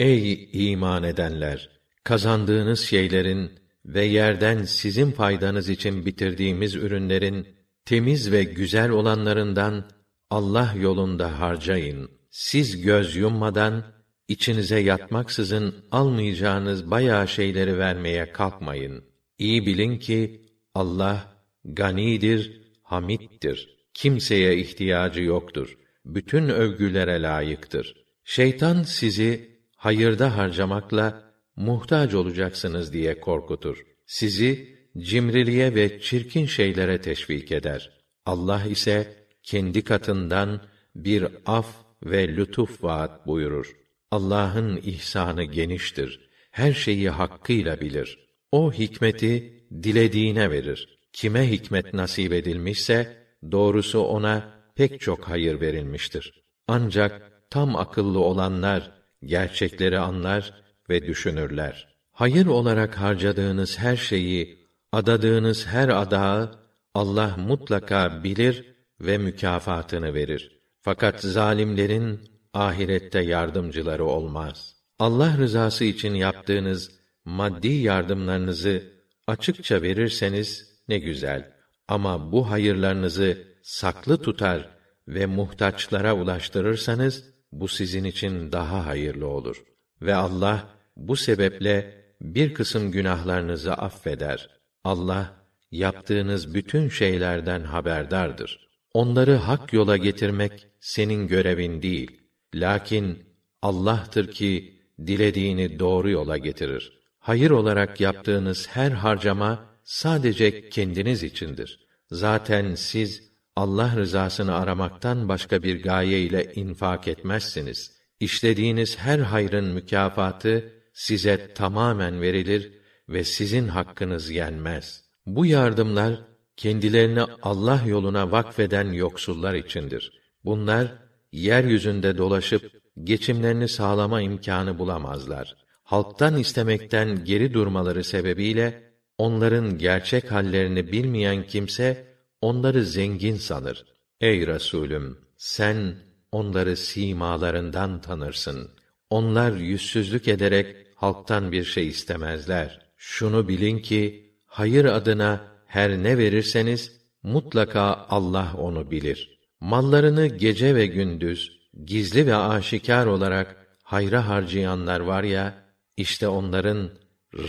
Ey iman edenler! Kazandığınız şeylerin ve yerden sizin faydanız için bitirdiğimiz ürünlerin temiz ve güzel olanlarından Allah yolunda harcayın. Siz göz yummadan içinize yatmaksızın almayacağınız bayağı şeyleri vermeye kalkmayın. İyi bilin ki Allah ganidir, hamittir. Kimseye ihtiyacı yoktur. Bütün övgülere layıktır. Şeytan sizi hayırda harcamakla muhtaç olacaksınız diye korkutur. Sizi cimriliğe ve çirkin şeylere teşvik eder. Allah ise kendi katından bir af ve lütuf vaat buyurur. Allah'ın ihsanı geniştir. Her şeyi hakkıyla bilir. O hikmeti dilediğine verir. Kime hikmet nasip edilmişse doğrusu ona pek çok hayır verilmiştir. Ancak tam akıllı olanlar gerçekleri anlar ve düşünürler. Hayır olarak harcadığınız her şeyi, adadığınız her adağı Allah mutlaka bilir ve mükafatını verir. Fakat zalimlerin ahirette yardımcıları olmaz. Allah rızası için yaptığınız maddi yardımlarınızı açıkça verirseniz ne güzel. Ama bu hayırlarınızı saklı tutar ve muhtaçlara ulaştırırsanız bu sizin için daha hayırlı olur. Ve Allah bu sebeple bir kısım günahlarınızı affeder. Allah yaptığınız bütün şeylerden haberdardır. Onları hak yola getirmek senin görevin değil. Lakin Allah'tır ki dilediğini doğru yola getirir. Hayır olarak yaptığınız her harcama sadece kendiniz içindir. Zaten siz Allah rızasını aramaktan başka bir gaye ile infak etmezsiniz. İşlediğiniz her hayrın mükafatı size tamamen verilir ve sizin hakkınız yenmez. Bu yardımlar kendilerini Allah yoluna vakfeden yoksullar içindir. Bunlar yeryüzünde dolaşıp geçimlerini sağlama imkanı bulamazlar. Halktan istemekten geri durmaları sebebiyle onların gerçek hallerini bilmeyen kimse onları zengin sanır. Ey Resulüm, sen onları simalarından tanırsın. Onlar yüzsüzlük ederek halktan bir şey istemezler. Şunu bilin ki hayır adına her ne verirseniz mutlaka Allah onu bilir. Mallarını gece ve gündüz gizli ve aşikar olarak hayra harcayanlar var ya işte onların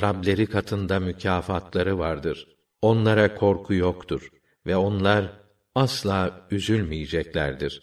Rableri katında mükafatları vardır. Onlara korku yoktur ve onlar asla üzülmeyeceklerdir.